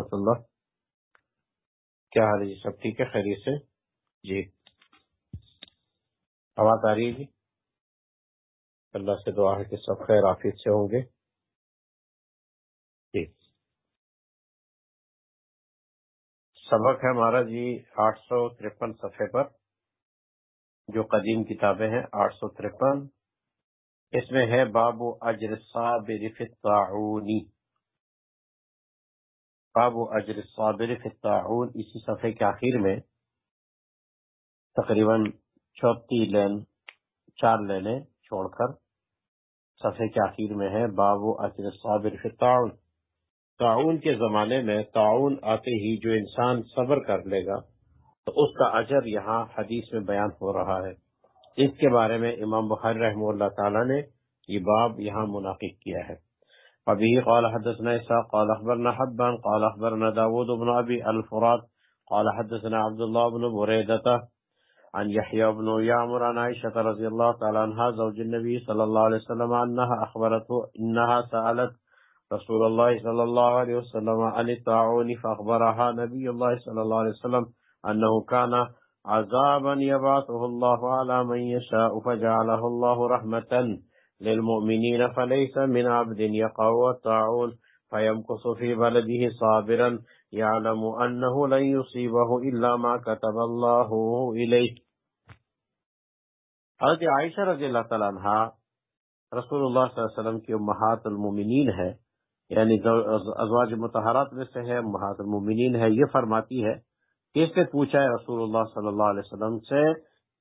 ورحمۃ اللہ۔ کیا حال ہے جی؟ سب ٹھیک ہے؟ خیریت سے؟ جی۔ آواز آ رہی ہے جی؟ اللہ سے دعا ہے کہ سب خیر آفیت سے ہوں گے۔ جی۔ سبق ہے ہمارا جی آٹھ سو ترپن صفحے پر، جو قدیم کتابیں ہیں، آٹھ سو ترپن۔ اس میں ہے باب اجر صابر فی الطاعونی باب اجر صابر فی الطاعون. اسی صفحے کے آخر میں تقریباً چوتی لین، چار لینے چھوڑ کر صفحے کے آخر میں ہے باب اجر صابر فی الطاعون. تعاون کے زمانے میں تعاون آتے ہی جو انسان صبر کر لے گا، تو اس کا اجر یہاں حدیث میں بیان ہو رہا ہے۔ اس کے بارے میں امام بخاری رحمہ اللہ تعالی نے یہ باب یہاں منعقد کیا ہے۔ ابھی قال حدثنا عیسیٰ قال أخبرنا حبان قال أخبرنا داود بن ابی الفرات قال حدثنا عبداللہ بن بریدتا عن يحيى بن يعمر عن عائشة رضي الله تعالى عنها زوج النبي صلى الله عليه وسلم أنها أخبرته إنها سألت رسول الله صلى الله عليه وسلم عن الطاعون فأخبرها نبي الله صلى الله عليه وسلم أنه كان عذابا يبعثه الله على من يشاء فجعله الله رحمة. للمؤمنين فليس من عبد يقع والطاعون فيمكث في بلده صابرا يعلم أنه لن يصيبه إلا ما كتب الله إليه. حضرت عائشہ رضی اللہ تعالیٰ عنہ رسول اللہ صلی اللہ علیہ وسلم کی امہات المومنین ہے یعنی ازواج متحرات میں سے ہے، امہات المومنین ہے، یہ فرماتی ہے کس نے پوچھا ہے رسول اللہ صلی اللہ علیہ وسلم سے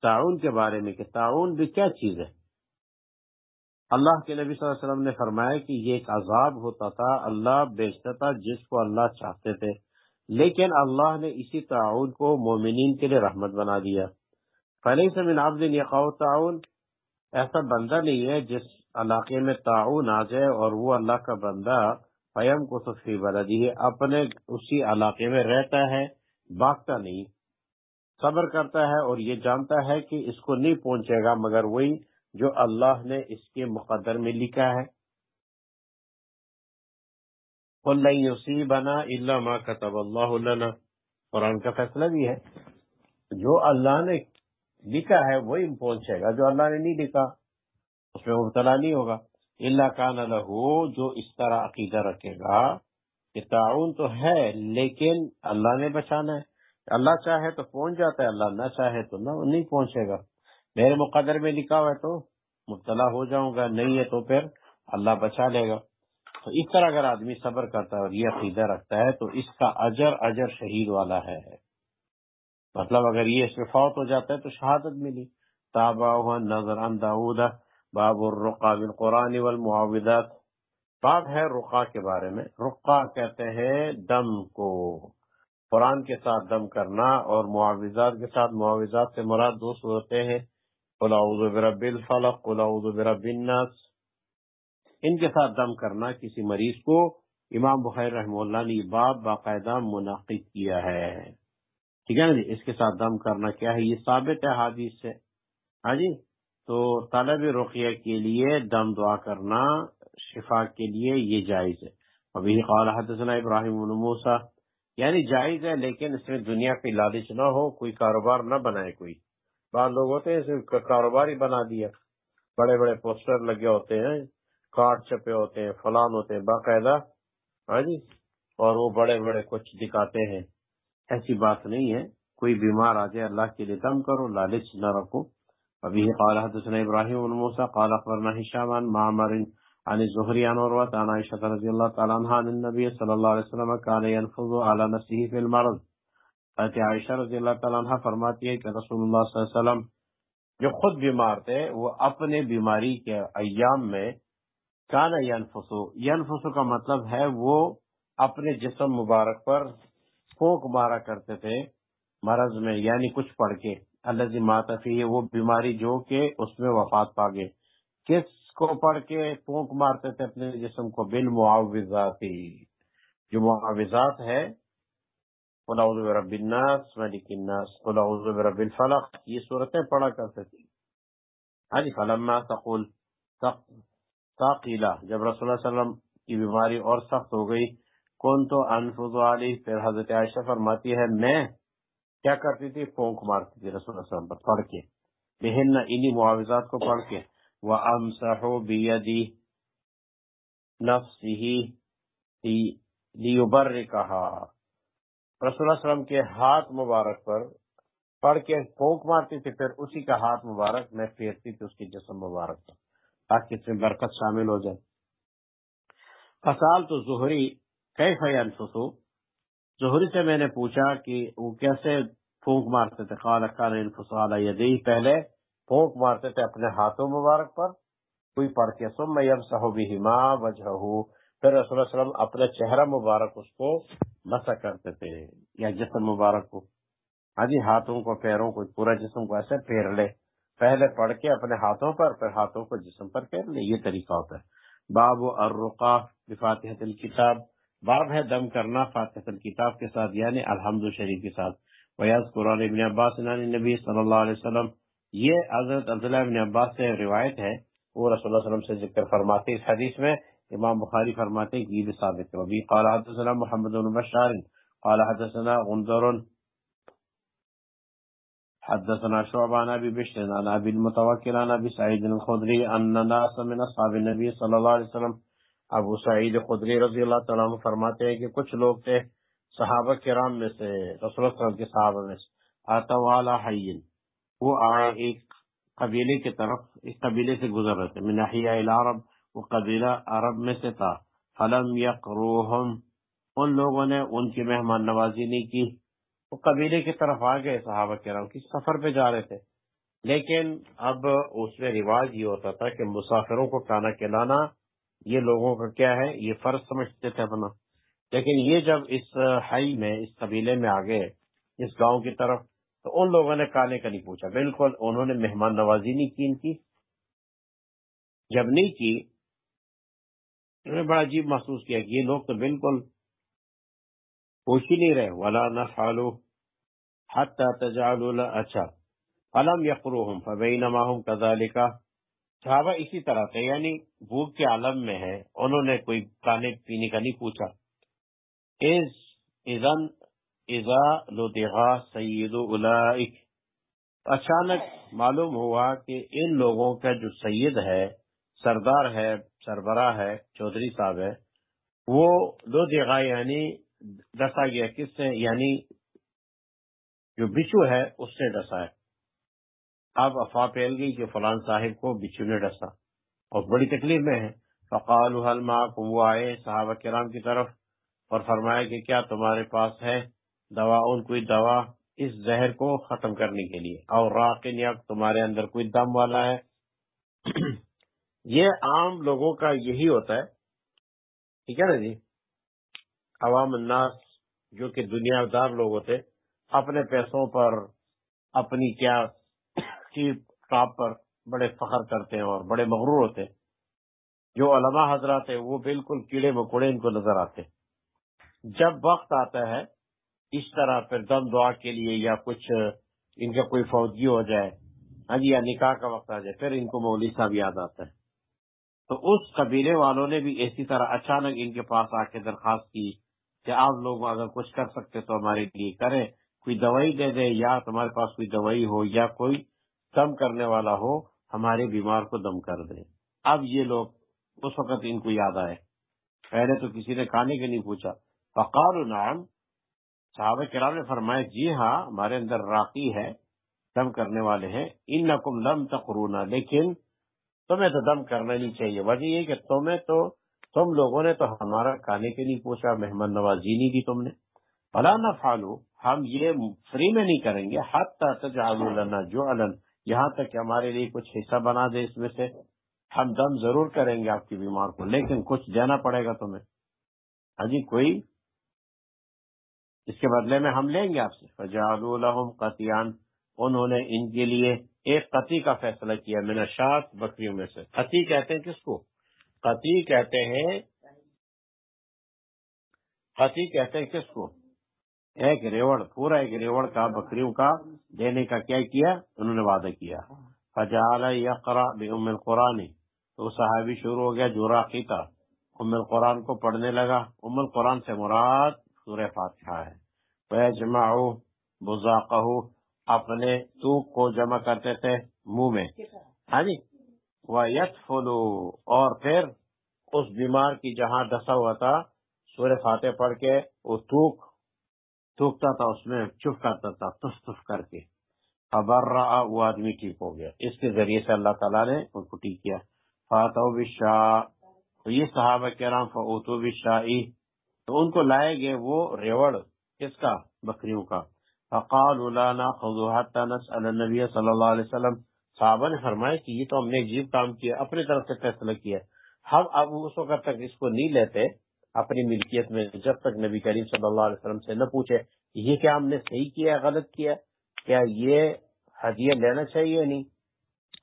تعاون کے بارے میں کہ تعاون بھی کیا چیز ہے؟ اللہ کے نبی صلی اللہ علیہ وسلم نے فرمایا کہ یہ ایک عذاب ہوتا تھا، اللہ بیچتا تھا جس کو اللہ چاہتے تھے۔ لیکن اللہ نے اسی تعاون کو مومنین کے لیے رحمت بنا دیا۔ پہلے سے من عبد یقاؤ تعاون ایسا بندہ نہیں ہے جس علاقے میں تعاون آ جائے اور وہ اللہ کا بندہ فیم کو سفی بنا ہے اپنے اسی علاقے میں رہتا ہے بھاگتا نہیں۔ صبر کرتا ہے اور یہ جانتا ہے کہ اس کو نہیں پہنچے گا، مگر وہی جو اللہ نے اس کے مقدر میں لکھا ہے۔ بنا کتب اللہ قرآن کا فیصلہ بھی ہے۔ جو اللہ نے لکھا ہے وہی پہنچے گا، جو اللہ نے نہیں لکھا، اس میں مبتلا نہیں ہوگا۔ اللہ کا نہ جو اس طرح عقیدہ رکھے گا کہ تعاون تو ہے، لیکن اللہ نے بچانا ہے۔ اللہ چاہے تو پہنچ جاتا ہے، اللہ نہ چاہے تو نہ نہیں پہنچے گا۔ میرے مقدر میں لکھا ہوا ہے تو مبتلا ہو جاؤں گا، نہیں ہے تو پھر اللہ بچا لے گا۔ تو اس طرح اگر آدمی صبر کرتا ہے اور یہ عقیدہ رکھتا ہے تو اس کا اجر اجر شہید والا ہے۔ مطلب اگر یہ اس میں فوت ہو جاتا ہے تو شہادت ملی۔ تابا نظر انداود باب الرقا بالقرآن والمعاوضات۔ بات ہے رقا کے بارے میں۔ رقا کہتے ہیں دم کو۔ قرآن کے ساتھ دم کرنا اور معاوضات کے ساتھ معاوضات سے مراد دو صورتیں ہیں۔ برب الفلق برب الناس۔ ان کے ساتھ دم کرنا کسی مریض کو۔ امام بخیر رحم اللہ نے باب باقاعدہ منعقد کیا ہے۔ ٹھیک ہے نا جی؟ اس کے ساتھ دم کرنا کیا ہے؟ یہ ثابت ہے حادث سے۔ ہاں جی؟ تو طالب رقیہ کے لیے دم دعا کرنا، شفا کے لیے یہ جائز ہے۔ ابھی قال حدثنا ابراہیم موسا یعنی جائز ہے، لیکن اس میں دنیا کی لالچ نہ ہو، کوئی کاروبار نہ بنائے کوئی۔ بعض لوگ ہوتے ہیں کاروبار ہی بنا دیا۔ بڑے بڑے پوسٹر لگے ہوتے ہیں، کارڈ چھپے ہوتے ہیں، فلان ہوتے ہیں، باقاعدہ۔ ہاں جی؟ اور وہ بڑے بڑے کچھ دکھاتے ہیں۔ ایسی بات نہیں ہے۔ کوئی بیمار آ جائے، اللہ کے لیے دم کرو، لالچ نہ رکھو۔ ابھی قال حدثنا ابراہیم الموسا قال اخبرنا هشام عن معمر عن الزهري عن عروة عن عائشة رضي الله تعالى عنها عن النبي صلى الله عليه وسلم كان ينفض على نفسه في المرض۔ حضرت عائشہ رضی اللہ تعالیٰ عنہ فرماتی ہے کہ رسول اللہ صلی اللہ علیہ وسلم جو خود بیمار تھے، وہ اپنے بیماری کے ایام میں کانا ینفسو ینفسو کا مطلب ہے وہ اپنے جسم مبارک پر پھونک مارا کرتے تھے مرض میں یعنی کچھ پڑھ کے۔ اللہ جی ماتفی وہ بیماری جو کہ اس میں وفات پا گئے۔ کس کو پڑھ کے پونک مارتے تھے اپنے جسم کو؟ بل معاوضاتی۔ جو معاوضات ہے رب الناس، ملک الناس رب الفلق. یہ صورتیں پڑھا کرتے تھے ہاں جی فلما تقول تاقیلا جب رسول اللہ علیہ وسلم کی بیماری اور سخت ہو گئی کون تو انفض علی پھر حضرت عائشہ فرماتی ہے، میں کیا کرتی تھی؟ پونک مارتی تھی رسول اللہ علیہ وسلم پر، پڑھ کے۔ بہن انہی معاوضات کو پڑھ کے۔ وہ امسحو بیدی نفسی لیبر رسول اللہ علیہ وسلم کے ہاتھ مبارک پر پڑھ کے پونک مارتی تھی، پھر اسی کا ہاتھ مبارک میں پھیرتی تھی، اس کی جسم مبارک پر، تاکہ اس میں برکت شامل ہو جائے۔ فصال تو ظہری کئی فیان ظہری سے میں نے پوچھا کہ وہ کیسے پھونک مارتے تھے؟ خال خان انفصال یدی پہلے پھونک مارتے تھے اپنے ہاتھوں مبارک پر، کوئی پڑھ کے سم میں یم سہو بھی وجہ پھر رسول اللہ علیہ وسلم اپنے چہرہ مبارک اس کو مسا کرتے تھے یا جسم مبارک کو ہاں جی ہاتھوں کو، پیروں کو، پورا جسم کو ایسے پھیر لے۔ پہلے پڑھ کے اپنے ہاتھوں پر، پھر ہاتھوں کو جسم پر پھیر لے۔ یہ طریقہ ہوتا ہے۔ باب الرقا بفاتحت الکتاب باب ہے دم کرنا فاتحت الکتاب کے ساتھ یعنی الحمد شریف کے ساتھ۔ ویاض قرآن ابن عباس نبی صلی اللہ علیہ وسلم۔ یہ حضرت عبداللہ ابن عباس سے روایت ہے۔ وہ رسول اللہ علیہ وسلم سے ذکر فرماتے اس حدیث میں۔ امام بخاری فرماتے ہیں کہ یہ ثابت ہے۔ وبی قال حدثنا محمد بن بشار، قال حدثنا غندر، حدثنا شعبان ابي بشر، عن ابي المتوكل عن ابي سعيد الخدري ان ناس من اصحاب النبي صلی اللہ علیہ وسلم، ابو سعید خدری رضی اللہ تعالیٰ عنہ فرماتے ہیں کہ کچھ لوگ تھے صحابہ کرام میں سے، رسول اللہ وسلم کے صحابہ میں سے آتا والا حین وہ آئے ایک قبیلے کی طرف اس قبیلے سے گزر رہے تھے مناحیہ العرب وہ قبیلہ عرب میں سے تھا۔ فلم یقروہم ان لوگوں نے ان کی مہمان نوازی نہیں کی۔ وہ قبیلے کی طرف آ گئے صحابہ کرام کی سفر پہ جا رہے تھے۔ لیکن اب اس میں رواج یہ ہوتا تھا کہ مسافروں کو کھانا کھلانا، یہ لوگوں کا کیا ہے؟ یہ فرض سمجھتے تھے اپنا۔ لیکن یہ جب اس ہائی میں، اس قبیلے میں آ گئے، اس گاؤں کی طرف، تو ان لوگوں نے کانے کا نہیں پوچھا۔ بالکل انہوں نے مہمان نوازی نہیں کی ان کی۔ جب نہیں کی انہوں نے بڑا عجیب محسوس کیا کہ یہ لوگ تو بالکل پوچھ ہی نہیں رہے، ولا نہ فالو تجعلوا اچھا علم یقروہم فبینما کزال کا صحابہ اسی طرح تھے یعنی بھوک کے عالم میں ہے انہوں نے کوئی کھانے پینے کا نہیں پوچھا۔ اذا لدغا سید اولئک اچانک معلوم ہوا کہ ان لوگوں کا جو سید ہے سردار ہے، سربراہ ہے، چودھری صاحب ہے۔ وہ دو جگہ یعنی ڈسا گیا کس سے یعنی جو بچو ہے، اس سے ڈسا ہے اب افواہ پھیل گئی کہ فلان صاحب کو بچو نے ڈسا۔ اور بڑی تکلیف میں ہے۔ فقال حل وہ آئے صحابہ کرام کی طرف اور فرمایا کہ کیا تمہارے پاس ہے دوا؟ ان کوئی دوا اس زہر کو ختم کرنے کے لیے؟ اور راکن یا تمہارے اندر کوئی دم والا ہے؟ یہ عام لوگوں کا یہی ہوتا ہے۔ ٹھیک ہے نا جی؟ عوام الناس جو کہ دنیا دار لوگ ہوتے، اپنے پیسوں پر، اپنی کیا چیپ ٹاپ پر بڑے فخر کرتے ہیں اور بڑے مغرور ہوتے جو علماء حضرات ہیں، وہ بالکل کیڑے مکوڑے ان کو نظر آتے۔ جب وقت آتا ہے، اس طرح پھر دم دعا کے لیے یا کچھ ان کا کوئی فوجی ہو جائے ہاں جی یا نکاح کا وقت آ جائے، پھر ان کو مولوی صاحب یاد آتا ہے۔ تو اس قبیلے والوں نے بھی اسی طرح اچانک ان کے پاس آ کے درخواست کی کہ آپ لوگ اگر کچھ کر سکتے تو ہمارے لیے کریں، کوئی دوائی دے دے یا تمہارے پاس کوئی دوائی ہو یا کوئی دم کرنے والا ہو، ہمارے بیمار کو دم کر دے اب یہ لوگ اس وقت ان کو یاد آئے۔ پہلے تو کسی نے کھانے کے نہیں پوچھا۔ فقار نام صحابہ کرام نے فرمایا جی ہاں ہمارے اندر راقی ہے، دم کرنے والے ہیں۔ ان لم تقرونا، لیکن تمہیں تو دم کرنا نہیں چاہیے۔ وجہ یہ کہ تمہیں تو تم لوگوں نے تو ہمارا کھانے کے لیے پوچھا، مہمان نوازی نہیں دی تم نے۔ بلا نہ فالو ہم یہ فری میں نہیں کریں گے۔ لنا جو الن یہاں تک کہ ہمارے لیے کچھ حصہ بنا دے اس میں سے۔ ہم دم ضرور کریں گے آپ کی بیمار کو، لیکن کچھ دینا پڑے گا تمہیں۔ ہاں جی کوئی؟ اس کے بدلے میں ہم لیں گے آپ سے۔ فجال قطیان انہوں نے ان کے لیے ایک قطی کا فیصلہ کیا میں نے شاط بکریوں میں سے۔ قطی کہتے ہیں کس کو؟ قطی کہتے ہیں قطی کہتے ہیں کس کو؟ ایک ریوڑ، پورا ایک ریوڑ کا بکریوں کا دینے کا کیا کیا؟ انہوں نے وعدہ کیا۔ فجال یقرا بے ام القرآن۔ تو صحابی شروع ہو گیا جو راقی تھا ام القرآن کو پڑھنے لگا۔ ام القرآن سے مراد سورہ فاتحہ ہے۔ وَيَجْمَعُ بُزَاقَهُ۔ اپنے توق کو جمع کرتے تھے منہ میں۔ ہاں جی۔ وَيَتْفُلُوا اور پھر اس بیمار کی جہاں ڈسا ہوا تھا سورہ فاتح پڑھ کے وہ توک تھوکتا تھا اس میں چپ کرتا تھا تف تف کر کے۔ خبر رہا وہ آدمی ٹھیک ہو گیا۔ اس کے ذریعے سے اللہ تعالیٰ نے ان کو ٹھیک کیا۔ فاتح بشاہ تو یہ صحابہ کرام فوتو بشاہی تو ان کو لائے گئے وہ ریوڑ کس کا؟ بکریوں کا۔ فقال لانا خضوحات النبی صلی اللہ علیہ وسلم. صحابہ نے فرمایا کہ یہ تو ہم نے عجیب کام کیا، اپنی طرف سے فیصلہ کیا۔ ہم اب اس وقت تک اس کو نہیں لیتے، اپنی ملکیت میں جب تک نبی کریم صلی اللہ علیہ وسلم سے نہ پوچھے یہ کیا ہم نے صحیح کیا، غلط کیا کیا یہ ہدیہ لینا چاہیے نہیں؟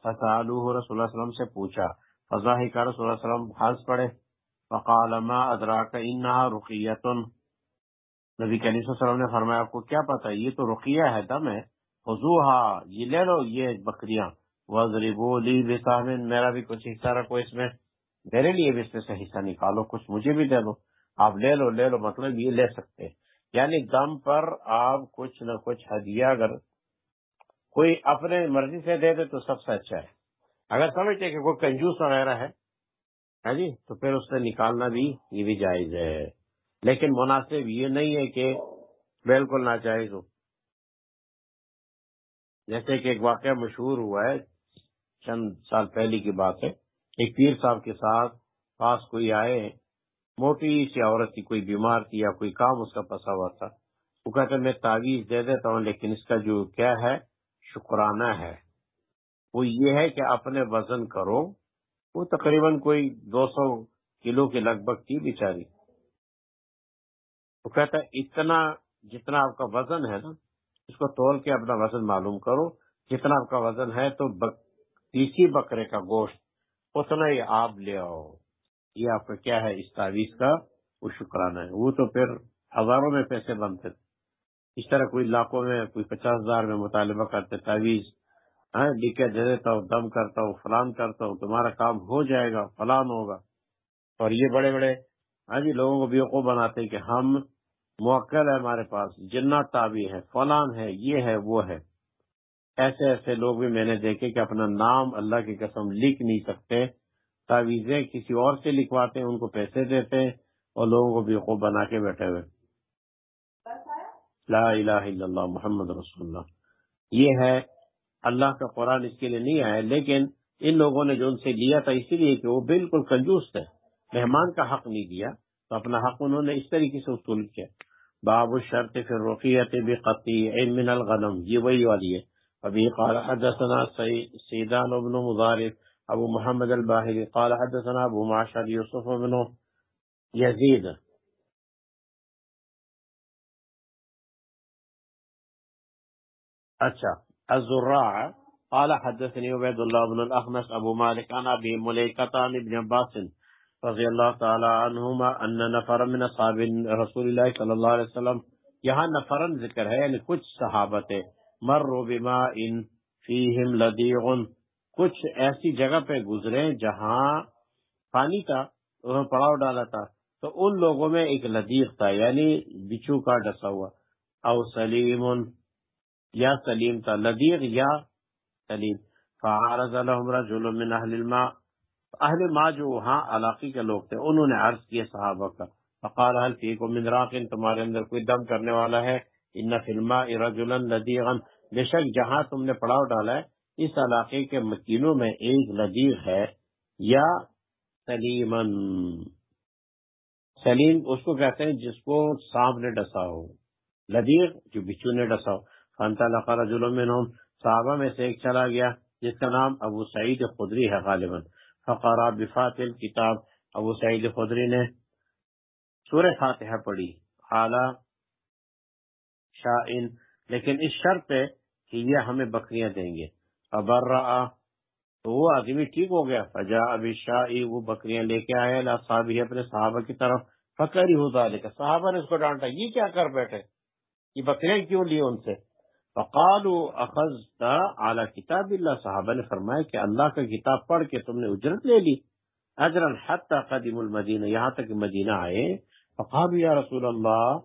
رسول اللہ علیہ وسلم سے پوچھا۔ فضا کا رسول اللہ علیہ وسلم ہنس پڑے۔ فقال ما ادراک، انہا رقیتن نبی کریم صلی اللہ علیہ وسلم نے فرمایا، آپ کو کیا پتا یہ تو رقیہ ہے دم ہے۔ حضوہا یہ لے لو، یہ بکریاں۔ وضربو میرا بھی کچھ حصہ رکھو اس میں۔ میرے لیے بھی اس میں سے حصہ نکالو، کچھ مجھے بھی دے دو۔ آپ لے لو لے لو مطلب یہ لے سکتے یعنی دم پر آپ کچھ نہ کچھ ہدیہ اگر کوئی اپنے مرضی سے دے دے تو سب سے اچھا ہے۔ اگر سمجھتے کہ کوئی کنجوس وغیرہ ہے جی؟ تو پھر اس سے نکالنا بھی، یہ بھی جائز ہے۔ لیکن مناسب یہ نہیں ہے کہ بالکل ناجائز ہو۔ جیسے کہ ایک واقعہ مشہور ہوا ہے، چند سال پہلے کی بات ہے۔ ایک پیر صاحب کے ساتھ پاس کوئی آئے موٹی سی عورت کی کوئی بیمار تھی یا کوئی کام اس کا پسا ہوا تھا۔ وہ کہتے میں تعویذ دے دیتا ہوں، لیکن اس کا جو کیا ہے، شکرانہ ہے۔ وہ یہ ہے کہ اپنے وزن کرو۔ وہ تقریباً کوئی دو سو کلو کے لگ بھگ تھی بیچاری۔ وہ کہتا ہے، اتنا جتنا آپ کا وزن ہے نا، اس کو تول کے اپنا وزن معلوم کرو۔ جتنا آپ کا وزن ہے تو تیسی بکرے کا گوشت، اتنا ہی آپ لے آؤ۔ یہ آپ کا کیا ہے؟ اس تعویذ کا وہ شکرانہ ہے۔ وہ تو پھر ہزاروں میں پیسے بنتے تھے۔ اس طرح کوئی لاکھوں میں، کوئی پچاس ہزار میں مطالبہ کرتے، تعویذ ہاں لکھے، دے دیتا ہوں، دم کرتا ہوں، فلان کرتا ہوں، تمہارا کام ہو جائے گا، فلان ہوگا۔ اور یہ بڑے بڑے ہاں جی لوگوں کو بیوقوف بناتے کہ ہم موقع ہے ہمارے پاس، جنات تابی ہے فلان ہے یہ ہے وہ ہے ایسے ایسے لوگ بھی میں نے دیکھے کہ اپنا نام اللہ کی قسم لکھ نہیں سکتے، تعویذیں کسی اور سے لکھواتے ہیں، ان کو پیسے دیتے ہیں اور لوگوں کو بھی خوب بنا کے بیٹھے ہوئے لا الہ الا اللہ، محمد رسول اللہ۔ یہ ہے، اللہ کا قرآن اس کے لیے نہیں آیا لیکن ان لوگوں نے جو ان سے لیا تھا، اسی لیے کہ وہ بالکل کنجوس تھے۔ مہمان کا حق نہیں دیا تو اپنا حق انہوں نے اس طریقے سے اصول کیا۔ باب الشرط في الرقية بقطيع من الغنم. جبي ولي. وبه قال حدثنا سيدان بن مضارب أبو محمد الباهلي. قال حدثنا أبو معشر يوسف بن يزيد. أتى الزراع. قال حدثني عبيد الله بن الأخنس أبو مالك عن أبي مليكة عن ابن عباس. رضي الله تعالى عنهما ان نفر من اصحاب رسول الله صلى الله عليه وسلم، یہاں نفرن ذکر ہے یعنی کچھ صحابت مروا بما ان فیہم لدیغ، کچھ ایسی جگہ پہ گزرے جہاں پانی تھا انہوں نے پڑاؤ ڈالا تھا، تو ان لوگوں میں ایک لدیغ تھا یعنی بچو کا ڈسا ہوا، او سلیم، یا سلیم تھا، لدیغ یا سلیم۔ فعارض لهم رجل من اہل الماء اہل ماں جو وہاں علاقی کے لوگ تھے، انہوں نے عرض کیا صحابہ کا، فقال هل فيكم من راق، تمہارے اندر کوئی دم کرنے والا ہے؟ ان فلما رجلا لدیغا، بے شک جہاں تم نے پڑاؤ ڈالا ہے، اس علاقے کے مکینوں میں ایک لدیغ ہے، یا سلیمن۔ سلیم اس کو کہتے ہیں جس کو سانپ نے ڈسا ہو، لدیغ جو بچو نے ڈسا ہو۔ فانتا لقا رجل منہم، صحابہ میں سے ایک چلا گیا، جس کا نام ابو سعید خدری ہے غالباً۔ فقرا بفات کتاب ابو سعید خدری نے سورہ فاتحہ پڑھی، اعلی شائن لیکن اس شرط پہ کہ یہ ہمیں بکریاں دیں گے۔ ابر تو وہ آدمی ٹھیک ہو گیا۔ فجا ابھی شاہی وہ بکریاں لے کے آئے صاحب اپنے صحابہ کی طرف فکر ہی ہوتا لے صحابہ نے اس کو ڈانٹا، یہ کیا کر بیٹھے؟ یہ بکریاں کیوں لی ان سے؟ فقال اخذ اعلی کتاب اللہ صحابہ نے فرمایا کہ اللہ کا کتاب پڑھ کے تم نے اجرت لے لی. اجرا حتی قدیم المدینہ یہاں تک مدینہ آئے. فقالوا یا رسول اللہ،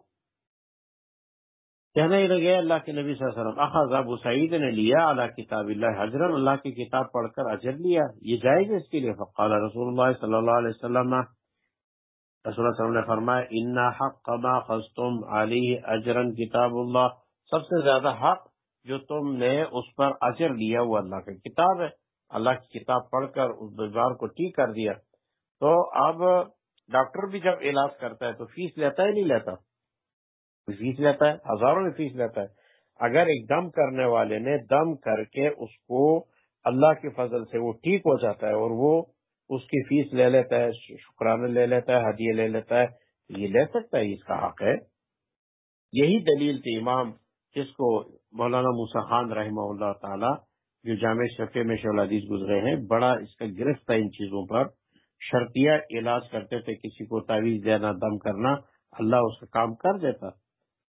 کہنے ہی لگے اللہ کے نبی صلی اللہ علیہ وسلم، اخذ ابو سعید نے لیا علی کتاب اللہ حضرت اللہ کی کتاب پڑھ کر اجر لیا. یہ جائز اس کے لیے؟ فقال رسول اللہ صلی اللہ علیہ وسلم، رسول اللہ صلی اللہ علیہ وسلم نے فرمایا انا حق ما خستم علیہ اجرن کتاب اللہ سب سے زیادہ حق جو تم نے اس پر اجر لیا وہ اللہ کی کتاب ہے۔ اللہ کی کتاب پڑھ کر اس بیمار کو ٹھیک کر دیا۔ تو اب ڈاکٹر بھی جب علاج کرتا ہے تو فیس لیتا ہے نہیں لیتا؟ فیس لیتا ہے؟ ہزاروں میں فیس لیتا ہے۔ اگر ایک دم کرنے والے نے دم کر کے اس کو اللہ کے فضل سے وہ ٹھیک ہو جاتا ہے اور وہ اس کی فیس لے لیتا ہے شکرانہ لے لیتا ہے، ہدیے لے لیتا ہے یہ لے سکتا ہے اس کا حق ہے۔ یہی دلیل تھی امام جس کو مولانا موسا خان رحمہ اللہ تعالی جو جامع شفیع میں شولادیز گزرے ہیں، بڑا اس کا گرفت تھا ان چیزوں پر۔ شرطیہ علاج کرتے تھے کسی کو تعویذ دینا، دم کرنا، اللہ اس کا کام کر دیتا۔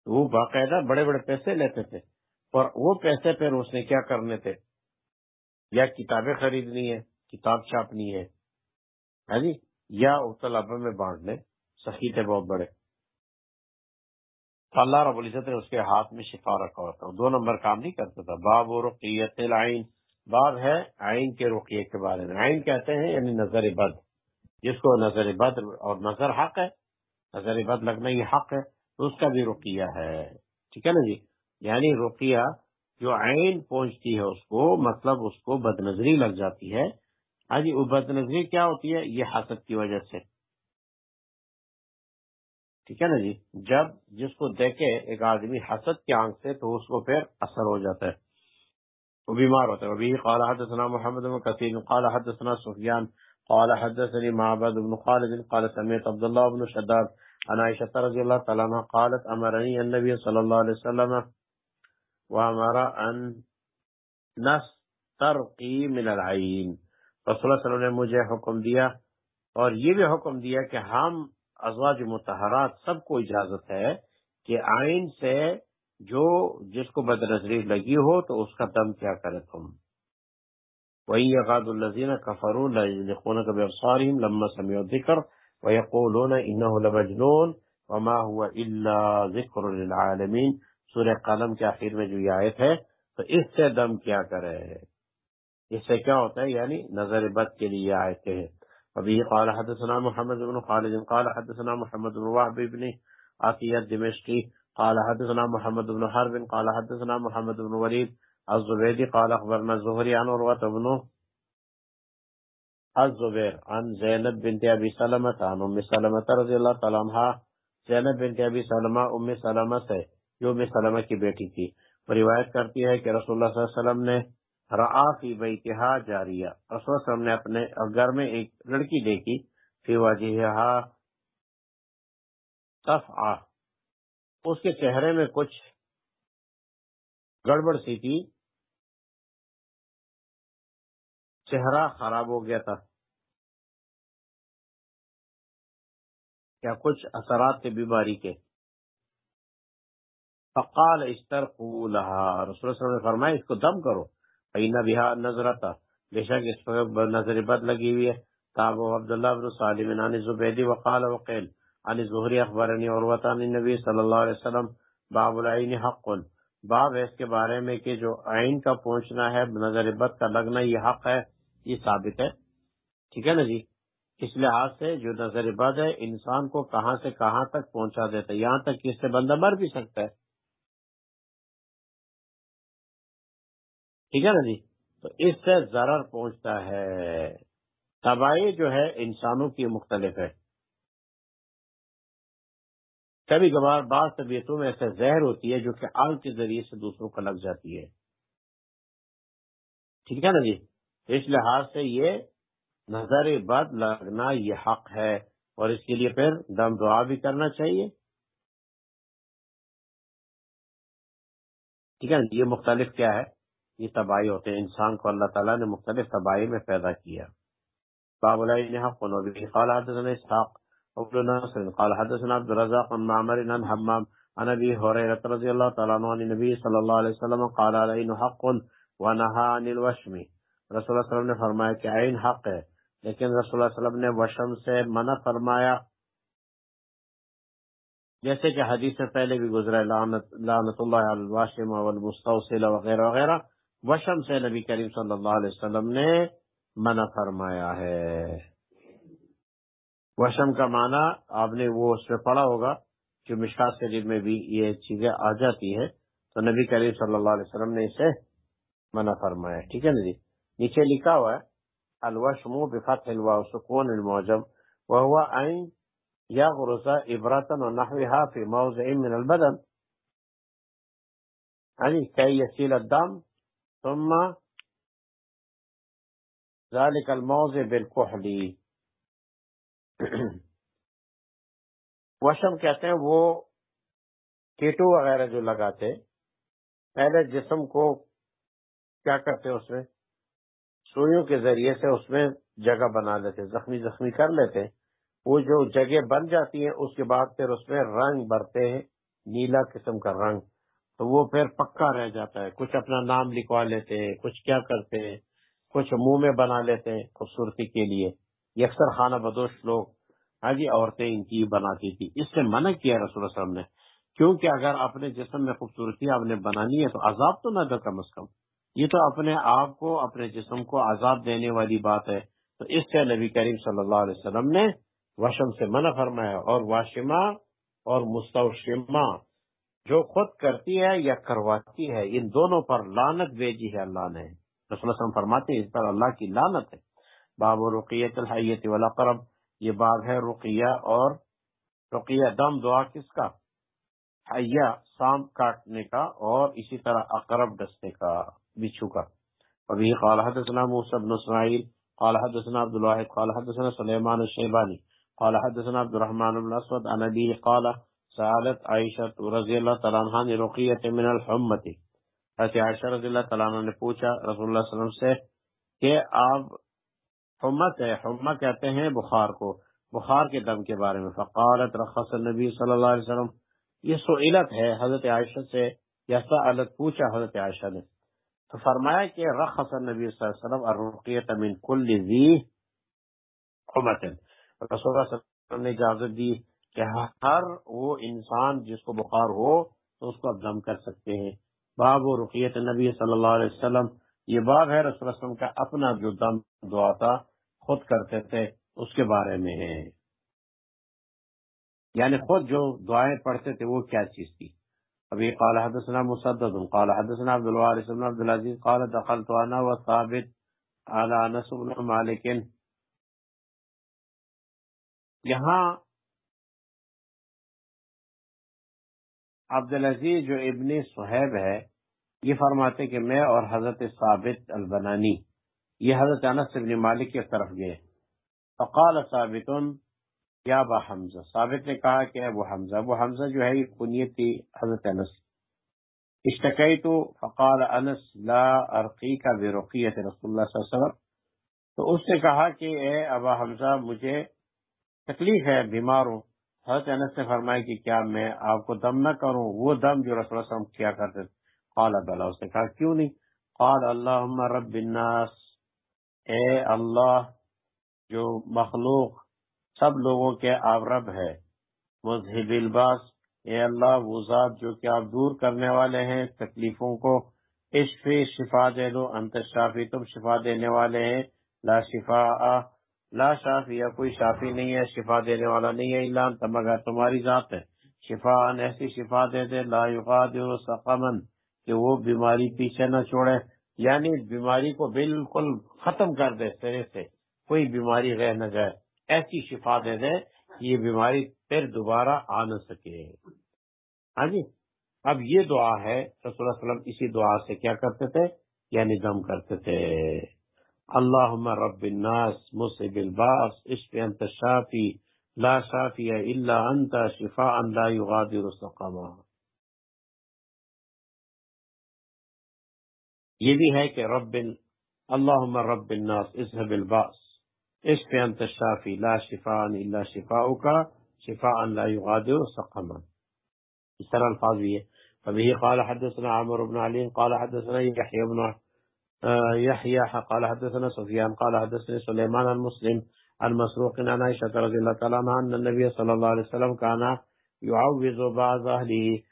وہ باقاعدہ بڑے بڑے پیسے لیتے تھے۔ اور وہ پیسے پھر اس نے کیا کرنے تھے؟ یا کتابیں خریدنی ہے کتاب چھاپنی ہے جی؟ یا طلبہ میں بانٹنے سخی تھے بہت بڑے۔ اللہ رب العزت نے اس کے ہاتھ میں شفا رکھا ہوتا دو نمبر کام نہیں کرتا تھا۔ باب و رقیت العین۔ باب ہے آئین کے رقیے کے بارے میں۔ آئین کہتے ہیں یعنی نظر بد، جس کو نظر بد اور نظر حق ہے۔ نظر بد لگنا یہ حق ہے، تو اس کا بھی رقیہ ہے۔ ٹھیک ہے نا جی؟ یعنی رقیہ جو عین پہنچتی ہے اس کو مطلب اس کو بد نظری لگ جاتی ہے۔ ہاں جی وہ بد نظری کیا ہوتی ہے؟ یہ حسد کی وجہ سے۔ ٹھیک ہے نا جی؟ جب جس کو دیکھے ایک آدمی حسد کے آنکھ سے تو اس کو پھر اثر ہو جاتا ہے، وہ بیمار ہوتا ہے۔ ابھی قال حدثنا محمد بن کثیر، قال حدثنا سفیان، قال حدثني معبد بن خالد، قال سمعت عبد الله بن شداد، عن عائشة رضي الله تعالى عنها قالت أمرني النبي صلى الله عليه وسلم وأمر أن نسترقي من العين رسول اللہ صلی اللہ علیہ وسلم نے مجھے حکم دیا اور یہ بھی حکم دیا کہ ہم ازواج متحرات سب کو اجازت ہے کہ آئین سے جو جس کو بد نظری لگی ہو تو اس کا دم کیا کرے تم۔ وہی یقاد الزین کفر کبھی افساریم لما سمیع ذکر ويقولون انه لمجنون وما هو الا ذکر للعالمین سورہ قلم کے آخر میں جو یہ آیت ہے، تو اس سے دم کیا کرے۔ اس سے کیا ہوتا ہے؟ یعنی نظر بد کے لیے آیتیں ہیں۔ ابھی قال حدثنا محمد بن خالد، قال حدثنا محمد بن وحب بن عطیت دمشقی قال حدثنا محمد بن حرب، قال حدثنا محمد بن ولید الزبیدی قال اخبرنا زہری عن عروت بن الزبیر عن زینب بنت ابی سلمت عن ام سلمت رضی اللہ تعالی عنہ زینب بنت ابی سلمہ ام سلمہ سے جو ام سلمہ کی بیٹی تھی۔ روایت کرتی ہے کہ رسول اللہ صلی اللہ علیہ وسلم نے رعا فی بیتہا جاریہ۔ رسول اللہ علیہ وسلم نے اپنے گھر میں ایک لڑکی دیکھی، فی وجہہا صفعہ اس کے چہرے میں کچھ گڑبڑ سی تھی۔ چہرہ خراب ہو گیا تھا۔ کیا کچھ اثرات تھے بیماری کے۔ فقال استر لها رسول صلی اللہ علیہ وسلم نے فرمایا، اس کو دم کرو۔ فإن بها نظرتا بے شک اس پر نظر بد لگی ہوئی ہے۔ تاب عبداللہ بن سالم عن زبیدی وقال وقیل عن زہری اخبرنی عروتان نبی صلی اللہ علیہ وسلم، باب العین حق۔ باب ہے اس کے بارے میں کہ جو عین کا پہنچنا ہے، نظر بد کا لگنا، یہ حق ہے، یہ ثابت ہے۔ ٹھیک ہے نا جی؟ اس لحاظ سے جو نظر بد ہے، انسان کو کہاں سے کہاں تک پہنچا دیتا ہے، یہاں تک کہ اس سے بندہ مر بھی سکتا ہے۔ ٹھیک ہے نا جی؟ تو اس سے ضرر پہنچتا ہے۔ تباہی جو ہے انسانوں کی مختلف ہے۔ کبھی کبھار بعض طبیعتوں میں ایسے زہر ہوتی ہے جو کہ آگ کے ذریعے سے دوسروں کو لگ جاتی ہے۔ ٹھیک ہے نا جی؟ اس لحاظ سے یہ نظر بد لگنا یہ حق ہے اور اس کے لیے پھر دم دعا بھی کرنا چاہیے۔ ٹھیک ہے جی؟ یہ مختلف کیا ہے؟ یہ تباہی ہوتے ہیں۔ انسان کو اللہ تعالیٰ نے مختلف تباہی میں پیدا کیا۔ باب قال حدثنا اسحاق ابن ناصر۔ قال حدثنا عبد الرزاق عن معمر عن حمام عن ابي هريره رضي الله تعالى عنه عن النبي صلى الله عليه وسلم قال عليه حق ونهى عن الوشم۔ رسول اللہ علیہ وسلم نے فرمایا کہ عین حق ہے، لیکن رسول اللہ علیہ وسلم نے وشم سے منع فرمایا۔ جیسے کہ حدیث سے پہلے بھی گزرا لعنت لعنت اللہ الواشم والمستوصل وغیرہ وغیرہ۔ وشم سے نبی کریم صلی اللہ علیہ وسلم نے منع فرمایا ہے۔ وشم کا معنی آپ نے وہ اس پہ پڑھا ہوگا جو مشکات شریف میں بھی یہ چیزیں آ جاتی ہے تو نبی کریم صلی اللہ علیہ وسلم نے اسے منع فرمایا ٹھیک ہے نا جی؟ نیچے لکھا ہوا ہے، الوشم بفتح الواو، سکون المعجم وهو ان يغرز ابرة ونحوها في موضع من البدن يعني كي يسيل الدم ثم ذلك الموضع بالكحل. وشم کہتے ہیں وہ کیٹو وغیرہ جو لگاتے پہلے جسم کو کیا کرتے اس میں؟ سوئیوں کے ذریعے سے اس میں جگہ بنا لیتے، زخمی زخمی کر لیتے۔ وہ جو جگہ بن جاتی ہیں، اس کے بعد پھر اس میں رنگ بھرتے ہیں، نیلا قسم کا رنگ۔ تو وہ پھر پکا رہ جاتا ہے۔ کچھ اپنا نام لکھوا لیتے ہیں کچھ کیا کرتے ہیں کچھ منہ میں بنا لیتے ہیں خوبصورتی کے لیے۔ یہ اکثر خانہ بدوش لوگ ہاں جی عورتیں ان کی بناتی تھی۔ اس سے منع کیا رسول اللہ وسلم نے؟ کیونکہ اگر اپنے جسم میں خوبصورتی آپ نے بنانی ہے تو عذاب تو نہ دو کم از کم۔ یہ تو اپنے آپ کو، اپنے جسم کو عذاب دینے والی بات ہے۔ تو اس سے نبی کریم صلی اللہ علیہ وسلم نے وشم سے منع فرمایا اور واشما اور مستوشما جو خود کرتی ہے یا کرواتی ہے، ان دونوں پر لانت بھیجی ہے اللہ نے۔ رسول اللہ وسلم فرماتے ہیں، اس پر اللہ کی لانت ہے۔ باب و رقیت الحیت والاقرب یہ باب ہے رقیہ اور رقیہ دم دعا کس کا؟ حیا سام کاٹنے کا اور اسی طرح اقرب ڈسنے کا، بچھو کا۔ ابھی قال حدثنا موسى بن اسماعيل قال حدثنا عبد الواحد۔ قال حدثنا سليمان الشيباني قال حدثنا عبد الرحمن بن اسود۔ عن ابي قال سالت عائشة رضي الله تعالى عنها رقية من الحمة حضرت عائشہ رضی اللہ تعالیٰ عنہ نے پوچھا رسول اللہ صلی اللہ علیہ وسلم سے کہ آپ حمت ہے حمہ کہتے ہیں بخار کو، بخار کے دم کے بارے میں۔ فقالت رخص النبی صلی اللہ علیہ وسلم۔ یہ سئلت ہے حضرت عائشہ سے، یا سألت، پوچھا حضرت عائشہ نے۔ تو فرمایا کہ رخص نبی صلی اللہ علیہ وسلم الرقیت من کل ذی حمت۔ رسول اللہ صلی اللہ علیہ وسلم نے اجازت دی کہ ہر وہ انسان جس کو بخار ہو تو اس کو اب دم کر سکتے ہیں۔ باب و رقیت نبی صلی اللہ علیہ وسلم، یہ باب ہے رسول اللہ علیہ وسلم کا اپنا جو دم دعا تھا، خود کرتے تھے، اس کے بارے میں ہے۔ یعنی خود جو دعائیں پڑھتے تھے، وہ کیا چیز تھی؟ ابھی قال حدثنا مسدد، قال حدثنا عبد الوارث بن عبد العزيز قال دخلت انا وثابت على انس بن مالك یہاں عبد العزیز جو ابن صہیب ہے، یہ فرماتے کہ میں اور حضرت ثابت البنانی، یہ حضرت انس بن مالک کی طرف گئے۔ فقال ثابت، یا با حمزہ۔ ثابت نے کہا کہ ابو حمزہ ابو حمزہ جو ہے کنیت تھی حضرت انس اشتقی تو فقال انس، لا ارقی کا بے رسول اللہ صلی اللہ علیہ وسلم۔ تو اس نے کہا کہ اے ابا حمزہ، مجھے تکلیف ہے، بیمار ہوں۔ حضرت انس نے فرمایا کہ کیا میں آپ کو دم نہ کروں؟ وہ دم جو رسول اللہ علیہ وسلم کیا کرتے تھے۔ قال بلا، اس نے کہا، کیوں نہیں؟ قال، اللہم رب الناس۔ اے اللہ، جو مخلوق، سب لوگوں کے آپ رب ہے۔ مذہب الباس۔ اے اللہ، وہ ذات جو کہ آپ دور کرنے والے ہیں، تکلیفوں کو عشف شفا دے دو، انت شافی، تم شفا دینے والے ہیں۔ لا شفا لا شافی یا کوئی شافی نہیں ہے، شفا دینے والا نہیں ہے اللہ انت، مگر تمہاری ذات ہے۔ شفا، ان ایسی شفا دے دے، لا یقادر سقمن کہ وہ بیماری پیچھے نہ چھوڑے۔ یعنی بیماری کو بالکل ختم کر دے سرے سے، کوئی بیماری رہ نہ جائے۔ ایسی شفا دے دے، یہ بیماری پھر دوبارہ آ نہ سکے۔ ہاں جی؟ اب یہ دعا ہے، رسول اللہ علیہ وسلم اسی دعا سے کیا کرتے تھے؟ یعنی دم کرتے تھے۔ اللہ رب الناس مصب الباس عشق أنت شافی لا شافی إلا أنت شفا لا یغادر سقما. یہ بھی ہے کہ رب اللہ رب الناس اذهب الباس اس پہ أنت شافی لا شفا إلا شفا کا شفا لا يغادر سقما. اس طرح الفاظ بھی ہے فبه قال حدثنا عمر بن علي قال حدثنا يحيى بن آه، يحيى قال حدثنا سفيان قال حدثني سليمان المسلم عن مسروق عن عائشة رضي الله تعالى عنها أن النبي صلى الله عليه وسلم كان يعوض بعض أهله.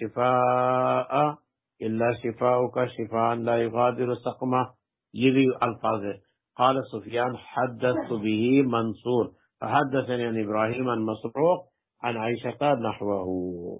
شفاء الا شفاءك شفاء لا يغادر سقمه یہ بھی الفاظ. ہے قال سفيان حدثت به منصور. فحدثني عن إبراهيم عن مسروق عن عائشة نحوه.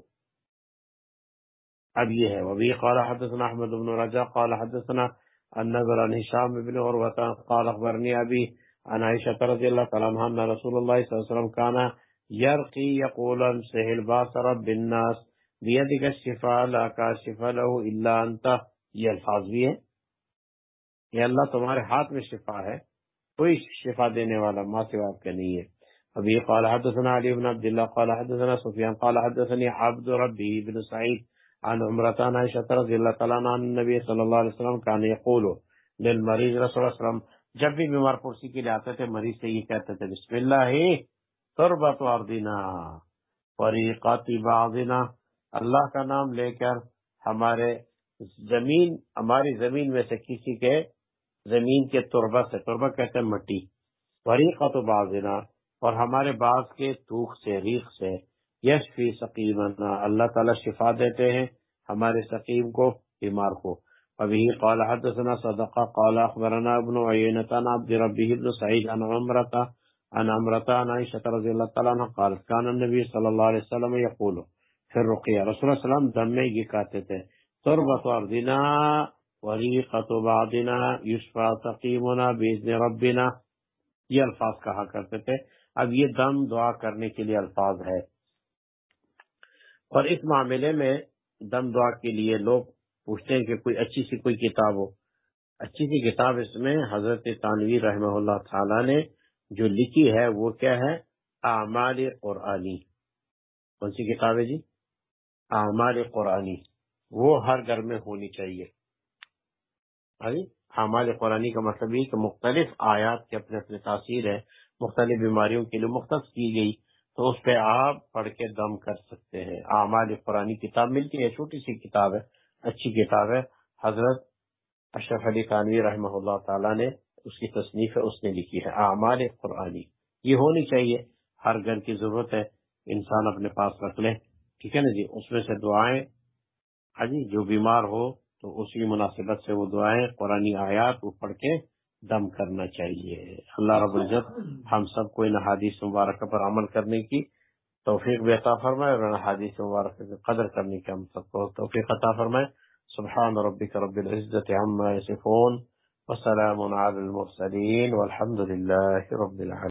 اب یہ ہے وبی قال حدثنا أحمد بن رجاء. قال حدثنا النذر عن هشام بن عروة. قال أخبرني أبي عن عائشة رضي الله تعالى عنها أن رسول الله صلى الله عليه وسلم كان يرقي يقول باس رب بالناس بيدك الشفاء لا كاشف له إلا أنت. یہ الفاظ بھی ہے یہ اللہ تمہارے ہاتھ میں شفا ہے، کوئی شفا دینے والا ما سوا آپ کا نہیں ہے۔ ابھی قال حدثنا علی بن عبد الله قال حدثنا سفيان قال حدثني عبد ربي بن سعيد عن عمرتان عائشة رضي الله تعالى عن النبي صلى الله عليه وسلم كان يقول للمريض رسول الله صلى وسلم، جب بھی بیمار پرسی کے لیے آتے تھے، مریض سے یہ کہتے تھے، بسم اللہ تربت اردنا فریقات بعضنا، اللہ کا نام لے کر ہمارے زمین، ہماری زمین میں سے کسی کے زمین کے تربہ سے، تربہ کہتے ہیں مٹی۔ فریقات بعضنا، اور ہمارے بعض کے توخ سے ریخ سے۔ یش فی سکیم اللہ تعالی شفا دیتے ہیں ہمارے سکیم کو، بیمار کو۔ ابھی قال حدثنا صدقہ، قال اخبرنا ابن عینت عبد ربه ابن سعید عن عمرتا عن عمرتا عن عائشة رضی اللہ تعالیٰ عنہ قالت كان النبي صلی اللہ علیہ وسلم يقول في الرقیہ، رسول اللہ علیہ وسلم دم میں یہ کہتے تھے تربت اردنا وریقت بعدنا یشفا تقیمنا بیزن ربنا یہ الفاظ کہا کرتے تھے۔ اب یہ دم دعا کرنے کے لیے الفاظ ہے اور اس معاملے میں دم دعا کے لیے لوگ پوچھتے ہیں کہ کوئی اچھی سی کوئی کتاب ہو۔ اچھی سی کتاب اس میں حضرت تانوی رحمہ اللہ تعالی نے جو لکھی ہے وہ کیا ہے؟ اعمال قرآنی۔ کون سی کتاب ہے جی؟ اعمال قرآنی۔ وہ ہر گھر میں ہونی چاہیے۔ اعمال قرآنی کا مطلب یہ کہ مختلف آیات کے اپنے اپنے تاثیر ہے مختلف بیماریوں کے لیے مختص کی گئی، تو اس پہ آپ پڑھ کے دم کر سکتے ہیں۔ اعمال قرآنی کتاب ملتی ہے چھوٹی سی کتاب ہے، اچھی کتاب ہے۔ حضرت اشرف علی قانوی رحمہ اللہ تعالیٰ نے اس کی تصنیف ہے اس نے لکھی ہے، اعمال قرآنی۔ یہ ہونی چاہیے، ہر گھر کی ضرورت ہے، انسان اپنے پاس رکھ لے۔ ٹھیک ہے نا جی؟ اس میں سے دعائیں ہاں جی جو بیمار ہو تو اسی مناسبت سے وہ دعائیں قرآن آیات وہ پڑھ کے دم کرنا چاہیے۔ اللہ رب العزت ہم سب کو ان حادث مبارکہ پر عمل کرنے کی توفیق بھی عطا فرمائے اور حادث مبارکہ کی قدر کرنے کی ہم سب کو توفیق عطا فرمائے۔ سبحان ربک رب العزت عما یصفون وسلام علی المرسلین والحمد للہ رب العالمین۔